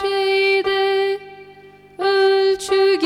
şeyde ölçü